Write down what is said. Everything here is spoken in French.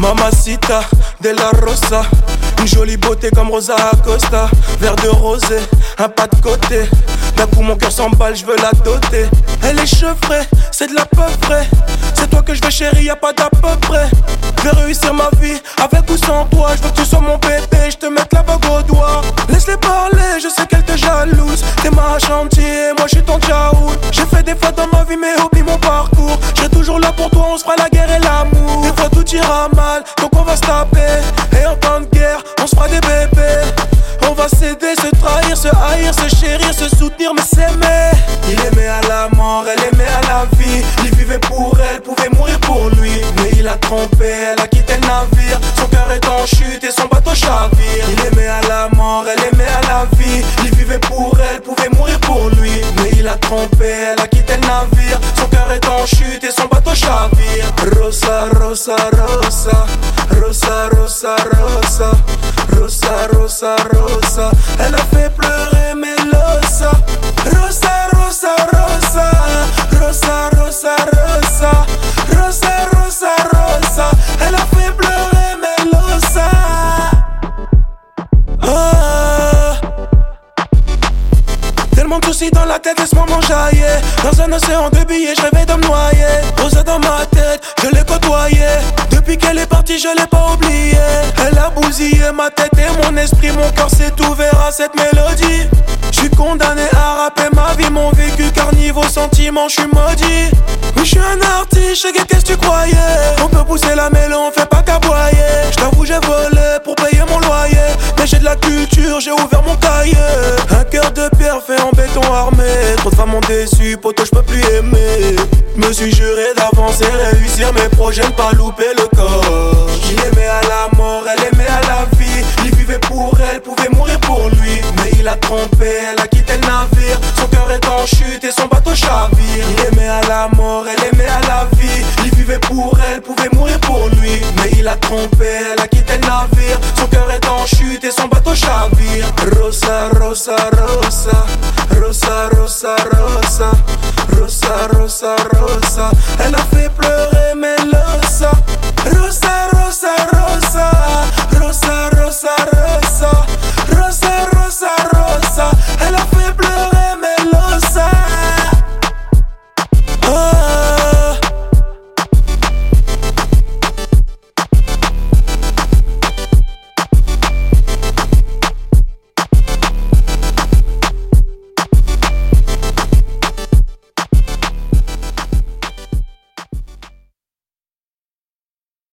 Mamacita de la Rosa. Une jolie beauté comme Rosa Acosta. Verre de rosé, un pas de côté. D'un coup mon cœur s'emballe, je veux la doter. Elle est chevrée, c'est de la peu près. C'est toi que je veux chérie, y a pas d'à peu près. Je vais réussir ma vie avec ou sans toi. Je veux que tu sois mon bébé, je te mette la bague au doigt. Laisse-les parler, je sais qu'elle te jalouse. T'es ma chantier, moi je suis ton tchaoul. J'ai fait des fois dans ma vie, mais oublie Mal, donc on va se taper. Et en temps de guerre, on se fera des bébés. On va s'aider, se trahir, se haïr, se chérir, se soutenir, mais s'aimer. Il aimait à la mort, elle aimait à la vie. Il vivait pour elle, pouvait mourir pour lui. Mais il a trompé, elle a quitté le navire. Son cœur est en chute et son bateau chavire. Il aimait à la mort, elle aimait à la vie. Il vivait pour elle, pouvait mourir pour lui. Mais il a trompé, elle a quitté le navire. Son cœur est en chute et son bateau chavire. Rosa, Rosa, Rosa. Rosa, Rosa, Rosa. Rosa, Rosa. Elle a fait pleurer Melosa. Rosa, Rosa, Rosa. Rosa, Rosa, Rosa. Rosa, Rosa, Rosa. Elle a fait pleurer Melosa. Ah. Tellement de soucis dans la tête, laisse-moi m'enjailler Dans un océan de billets, je rêvais de me noyer Posé dans ma je l'ai pas oublié. Elle a bousillé ma tête et mon esprit Mon cœur s'est ouvert à cette mélodie. Je suis condamné à rapper ma vie, mon vécu Car niveau sentiment, je suis maudit. Oui, je suis un artiste, je qu'est-ce que tu croyais? On peut pousser la mêlée, on fait pas qu'aboyer. Je t'avoue, j'ai volé pour payer mon loyer. Mais j'ai de la culture, j'ai ouvert Un cœur de pierre fait en béton armé. Trop de femmes m'ont déçu, poto je peux plus aimer. Me suis juré d'avancer, réussir mes projets, ne pas louper le corps. Il aimait à la mort, elle aimait elle, pouvait mourir pour lui. Mais il a trompé, elle a quitté le navire. Son cœur est en chute et son bateau chavire. Rosa, Rosa, Rosa